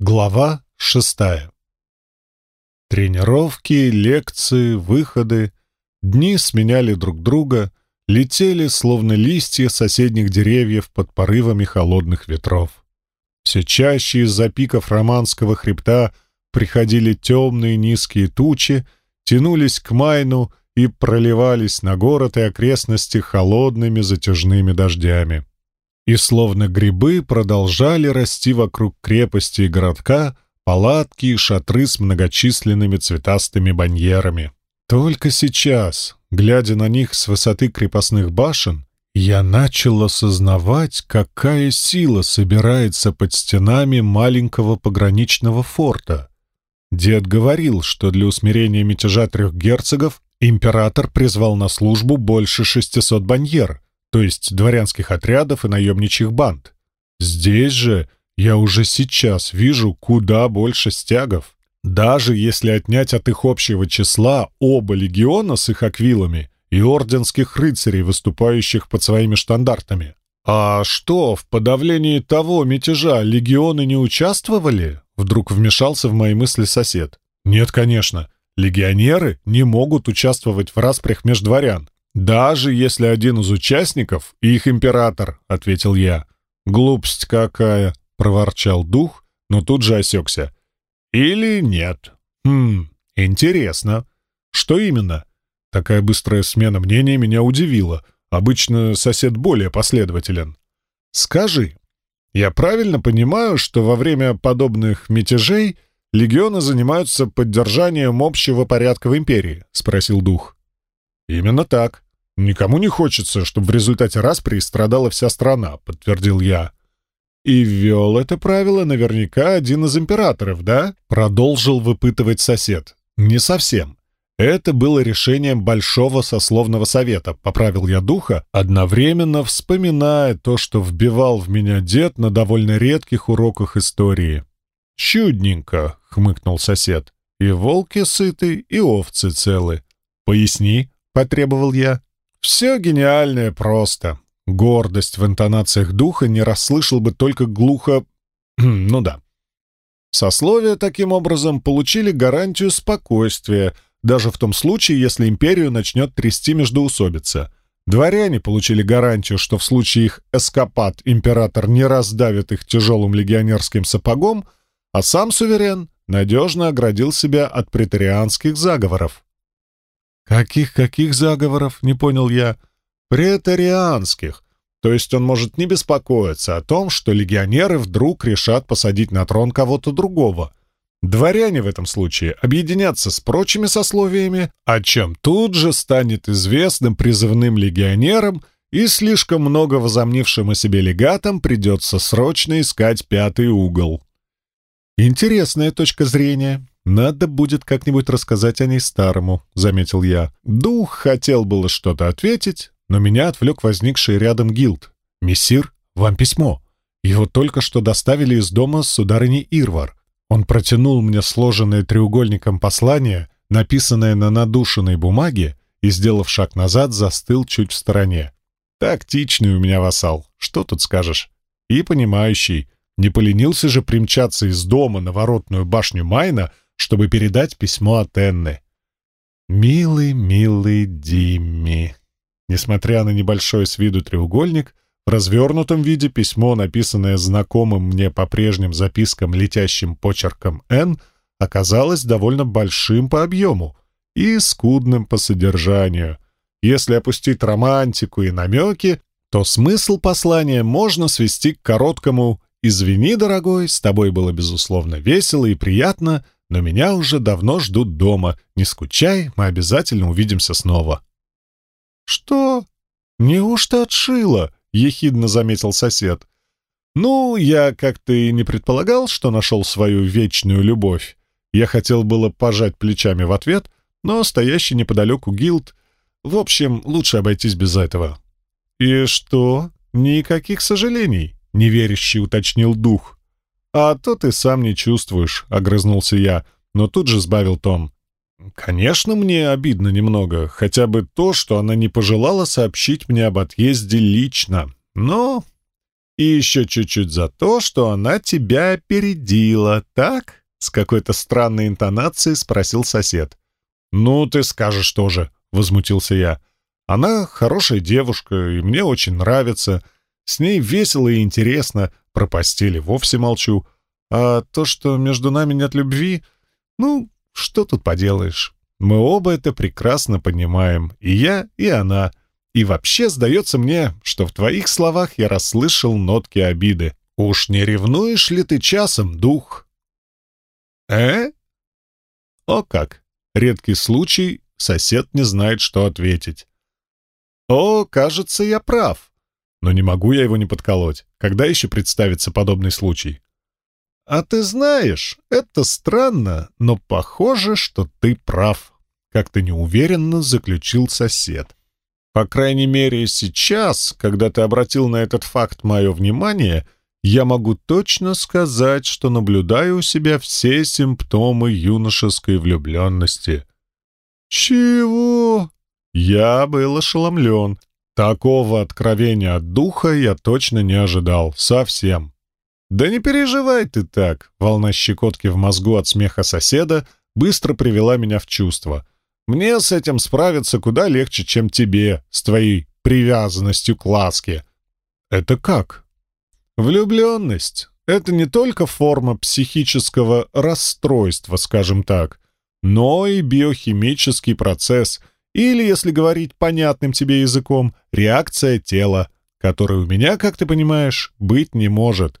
Глава шестая. Тренировки, лекции, выходы. Дни сменяли друг друга, летели, словно листья соседних деревьев под порывами холодных ветров. Все чаще из-за пиков Романского хребта приходили темные низкие тучи, тянулись к Майну и проливались на город и окрестности холодными затяжными дождями и словно грибы продолжали расти вокруг крепости и городка палатки и шатры с многочисленными цветастыми баньерами. Только сейчас, глядя на них с высоты крепостных башен, я начал осознавать, какая сила собирается под стенами маленького пограничного форта. Дед говорил, что для усмирения мятежа трех герцогов император призвал на службу больше 600 баньер — то есть дворянских отрядов и наемничьих банд. Здесь же я уже сейчас вижу куда больше стягов. Даже если отнять от их общего числа оба легиона с их аквилами и орденских рыцарей, выступающих под своими штандартами. А что, в подавлении того мятежа легионы не участвовали? Вдруг вмешался в мои мысли сосед. Нет, конечно. Легионеры не могут участвовать в распрях меж дворян. «Даже если один из участников — их император», — ответил я. «Глупость какая!» — проворчал дух, но тут же осекся. «Или нет?» «Хм, интересно. Что именно?» Такая быстрая смена мнения меня удивила. Обычно сосед более последователен. «Скажи, я правильно понимаю, что во время подобных мятежей легионы занимаются поддержанием общего порядка в империи?» — спросил дух. «Именно так. Никому не хочется, чтобы в результате распри страдала вся страна», — подтвердил я. «И ввел это правило наверняка один из императоров, да?» — продолжил выпытывать сосед. «Не совсем. Это было решением Большого сословного совета», — поправил я духа, одновременно вспоминая то, что вбивал в меня дед на довольно редких уроках истории. «Чудненько», — хмыкнул сосед. «И волки сыты, и овцы целы. Поясни», потребовал я. «Все гениальное просто. Гордость в интонациях духа не расслышал бы только глухо... ну да. Сословия, таким образом, получили гарантию спокойствия, даже в том случае, если империю начнет трясти междоусобица. Дворяне получили гарантию, что в случае их эскапад император не раздавит их тяжелым легионерским сапогом, а сам суверен надежно оградил себя от претарианских заговоров. «Каких-каких заговоров?» — не понял я. «Претарианских. То есть он может не беспокоиться о том, что легионеры вдруг решат посадить на трон кого-то другого. Дворяне в этом случае объединятся с прочими сословиями, о чем тут же станет известным призывным легионерам, и слишком много возомнившим о себе легатам придется срочно искать пятый угол. Интересная точка зрения. «Надо будет как-нибудь рассказать о ней старому», — заметил я. Дух хотел было что-то ответить, но меня отвлек возникший рядом гилд. «Мессир, вам письмо. Его только что доставили из дома сударыни Ирвар. Он протянул мне сложенное треугольником послание, написанное на надушенной бумаге, и, сделав шаг назад, застыл чуть в стороне. Тактичный у меня вассал, что тут скажешь? И понимающий. Не поленился же примчаться из дома на воротную башню Майна, чтобы передать письмо от Энны. «Милый, милый Димми». Несмотря на небольшой с виду треугольник, в развернутом виде письмо, написанное знакомым мне по прежним запискам летящим почерком «Н», оказалось довольно большим по объему и скудным по содержанию. Если опустить романтику и намеки, то смысл послания можно свести к короткому «Извини, дорогой, с тобой было, безусловно, весело и приятно», но меня уже давно ждут дома. Не скучай, мы обязательно увидимся снова». «Что? Неужто отшила?» — ехидно заметил сосед. «Ну, я как-то и не предполагал, что нашел свою вечную любовь. Я хотел было пожать плечами в ответ, но стоящий неподалеку гилд... В общем, лучше обойтись без этого». «И что? Никаких сожалений?» — неверящий уточнил дух. «А то ты сам не чувствуешь», — огрызнулся я, но тут же сбавил тон. «Конечно, мне обидно немного, хотя бы то, что она не пожелала сообщить мне об отъезде лично. Но И еще чуть-чуть за то, что она тебя опередила, так?» С какой-то странной интонацией спросил сосед. «Ну, ты скажешь тоже», — возмутился я. «Она хорошая девушка, и мне очень нравится. С ней весело и интересно. Про постели вовсе молчу. А то, что между нами нет любви, ну, что тут поделаешь? Мы оба это прекрасно понимаем, и я, и она. И вообще, сдается мне, что в твоих словах я расслышал нотки обиды. Уж не ревнуешь ли ты часом, дух? Э? О как! Редкий случай, сосед не знает, что ответить. О, кажется, я прав. Но не могу я его не подколоть. Когда еще представится подобный случай? «А ты знаешь, это странно, но похоже, что ты прав», — как-то неуверенно заключил сосед. «По крайней мере, сейчас, когда ты обратил на этот факт мое внимание, я могу точно сказать, что наблюдаю у себя все симптомы юношеской влюбленности». «Чего?» Я был ошеломлен. Такого откровения от духа я точно не ожидал. Совсем. «Да не переживай ты так!» Волна щекотки в мозгу от смеха соседа быстро привела меня в чувство. «Мне с этим справиться куда легче, чем тебе, с твоей привязанностью к ласке». «Это как?» «Влюбленность — это не только форма психического расстройства, скажем так, но и биохимический процесс, или, если говорить понятным тебе языком, реакция тела, которой у меня, как ты понимаешь, быть не может».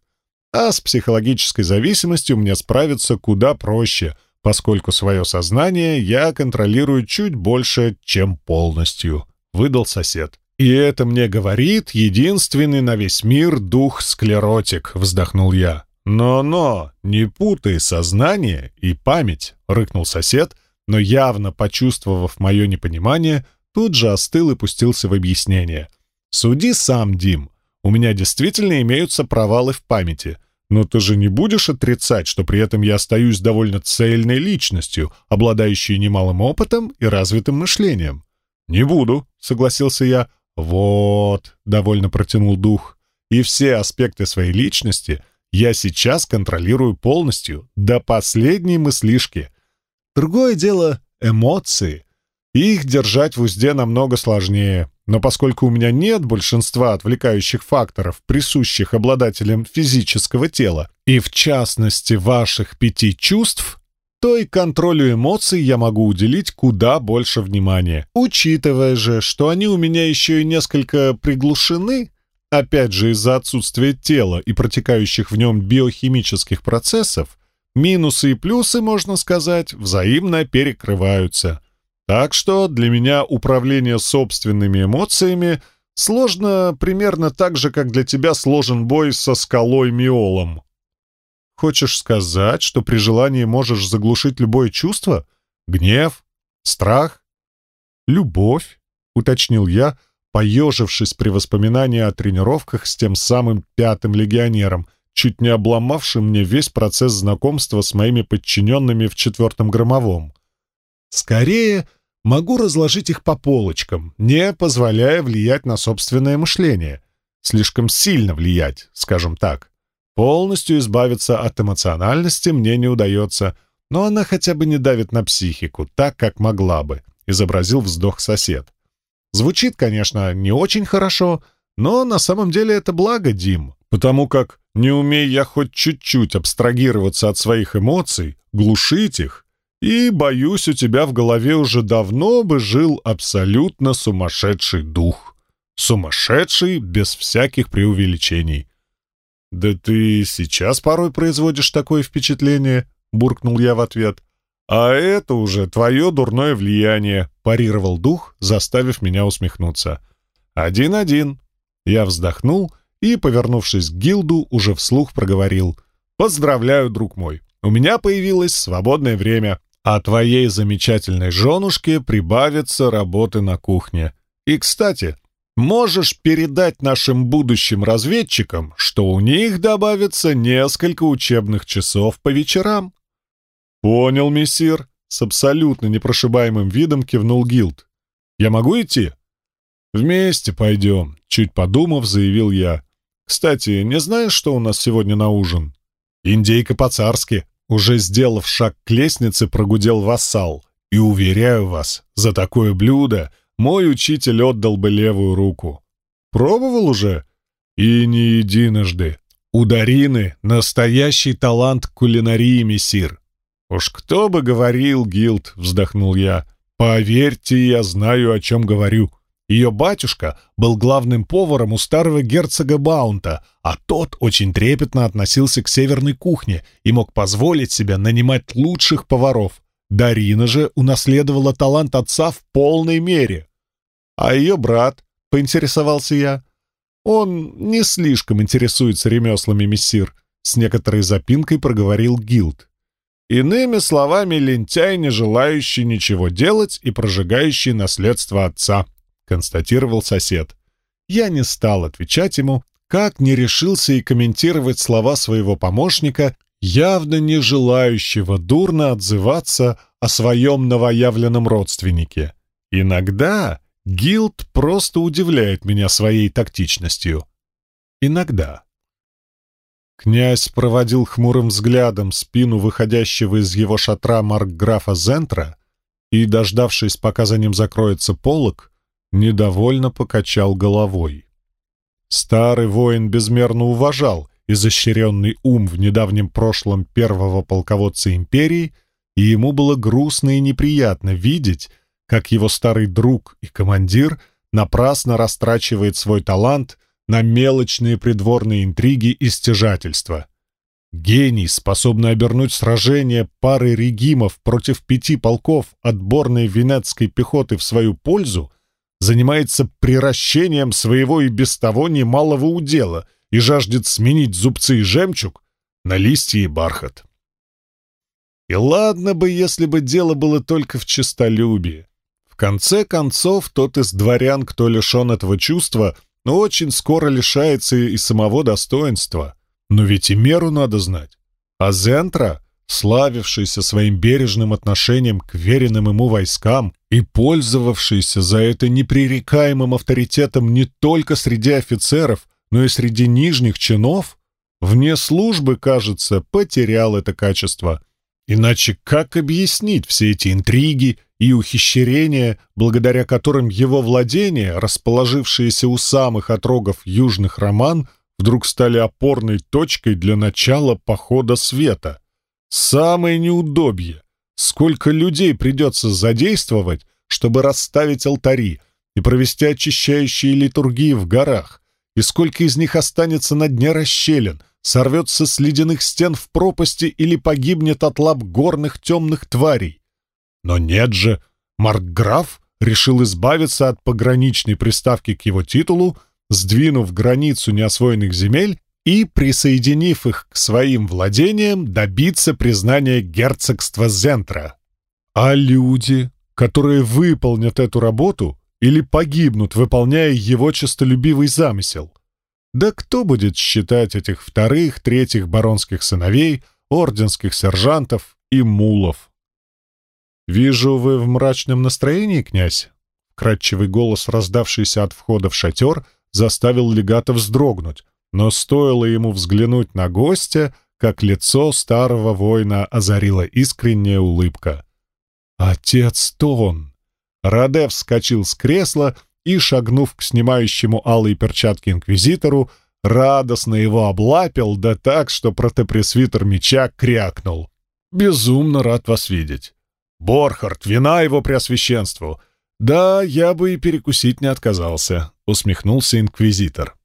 А с психологической зависимостью мне справиться куда проще, поскольку свое сознание я контролирую чуть больше, чем полностью», — выдал сосед. «И это мне говорит единственный на весь мир дух-склеротик», — вздохнул я. «Но-но, не путай сознание и память», — рыкнул сосед, но явно почувствовав мое непонимание, тут же остыл и пустился в объяснение. «Суди сам, Дим. У меня действительно имеются провалы в памяти. Но ты же не будешь отрицать, что при этом я остаюсь довольно цельной личностью, обладающей немалым опытом и развитым мышлением. «Не буду», — согласился я. «Вот», — довольно протянул дух. «И все аспекты своей личности я сейчас контролирую полностью, до последней мыслишки. Другое дело — эмоции. Их держать в узде намного сложнее. Но поскольку у меня нет большинства отвлекающих факторов, присущих обладателям физического тела, и в частности ваших пяти чувств, то и контролю эмоций я могу уделить куда больше внимания. Учитывая же, что они у меня еще и несколько приглушены, опять же из-за отсутствия тела и протекающих в нем биохимических процессов, минусы и плюсы, можно сказать, взаимно перекрываются. Так что для меня управление собственными эмоциями сложно примерно так же, как для тебя сложен бой со скалой Миолом. Хочешь сказать, что при желании можешь заглушить любое чувство? Гнев? Страх? Любовь? Уточнил я, поежившись при воспоминании о тренировках с тем самым пятым легионером, чуть не обломавшим мне весь процесс знакомства с моими подчиненными в четвертом громовом. Скорее, могу разложить их по полочкам, не позволяя влиять на собственное мышление. Слишком сильно влиять, скажем так. Полностью избавиться от эмоциональности мне не удается, но она хотя бы не давит на психику, так, как могла бы, изобразил вздох сосед. Звучит, конечно, не очень хорошо, но на самом деле это благо, Дим, потому как не умея я хоть чуть-чуть абстрагироваться от своих эмоций, глушить их, и, боюсь, у тебя в голове уже давно бы жил абсолютно сумасшедший дух. Сумасшедший, без всяких преувеличений. «Да ты сейчас порой производишь такое впечатление», — буркнул я в ответ. «А это уже твое дурное влияние», — парировал дух, заставив меня усмехнуться. «Один-один». Я вздохнул и, повернувшись к гилду, уже вслух проговорил. «Поздравляю, друг мой. У меня появилось свободное время а твоей замечательной женушке прибавится работы на кухне. И, кстати, можешь передать нашим будущим разведчикам, что у них добавится несколько учебных часов по вечерам». «Понял, мессир», — с абсолютно непрошибаемым видом кивнул Гилд. «Я могу идти?» «Вместе пойдем», — чуть подумав, заявил я. Кстати, не знаешь, что у нас сегодня на ужин? Индейка по-царски. Уже сделав шаг к лестнице, прогудел вассал. И уверяю вас, за такое блюдо мой учитель отдал бы левую руку. Пробовал уже? И не единожды. У Дарины настоящий талант кулинарии, мессир. Уж кто бы говорил, Гилд, вздохнул я. Поверьте, я знаю, о чем говорю. Ее батюшка был главным поваром у старого герцога Баунта, а тот очень трепетно относился к северной кухне и мог позволить себе нанимать лучших поваров. Дарина же унаследовала талант отца в полной мере. А ее брат, поинтересовался я, он не слишком интересуется ремеслами мессир, с некоторой запинкой проговорил Гилд. Иными словами, лентяй, не желающий ничего делать и прожигающий наследство отца констатировал сосед. Я не стал отвечать ему, как не решился и комментировать слова своего помощника, явно не желающего дурно отзываться о своем новоявленном родственнике. Иногда Гилд просто удивляет меня своей тактичностью. Иногда. Князь проводил хмурым взглядом спину выходящего из его шатра маркграфа Зентра и, дождавшись, пока за ним закроется полог, недовольно покачал головой. Старый воин безмерно уважал изощренный ум в недавнем прошлом первого полководца империи, и ему было грустно и неприятно видеть, как его старый друг и командир напрасно растрачивает свой талант на мелочные придворные интриги и стяжательства. Гений, способный обернуть сражение пары регимов против пяти полков отборной венецкой пехоты в свою пользу, занимается приращением своего и без того немалого удела и жаждет сменить зубцы и жемчуг на листья и бархат. И ладно бы, если бы дело было только в честолюбии. В конце концов, тот из дворян, кто лишен этого чувства, но очень скоро лишается и самого достоинства. Но ведь и меру надо знать. А Зентра славившийся своим бережным отношением к веренным ему войскам и пользовавшийся за это непререкаемым авторитетом не только среди офицеров, но и среди нижних чинов, вне службы, кажется, потерял это качество. Иначе как объяснить все эти интриги и ухищрения, благодаря которым его владения, расположившиеся у самых отрогов южных роман, вдруг стали опорной точкой для начала похода света — Самое неудобье. Сколько людей придется задействовать, чтобы расставить алтари и провести очищающие литургии в горах, и сколько из них останется на дне расщелин, сорвется с ледяных стен в пропасти или погибнет от лап горных темных тварей. Но нет же, Маркграф решил избавиться от пограничной приставки к его титулу, сдвинув границу неосвоенных земель и, присоединив их к своим владениям, добиться признания герцогства Зентра. А люди, которые выполнят эту работу или погибнут, выполняя его честолюбивый замысел? Да кто будет считать этих вторых, третьих баронских сыновей, орденских сержантов и мулов? «Вижу, вы в мрачном настроении, князь?» Кратчевый голос, раздавшийся от входа в шатер, заставил легата вздрогнуть, но стоило ему взглянуть на гостя, как лицо старого воина озарила искренняя улыбка. «Отец Тон!» Раде вскочил с кресла и, шагнув к снимающему алые перчатки инквизитору, радостно его облапил, да так, что протопресвитер меча крякнул. «Безумно рад вас видеть!» «Борхард, вина его преосвященству!» «Да, я бы и перекусить не отказался», — усмехнулся инквизитор.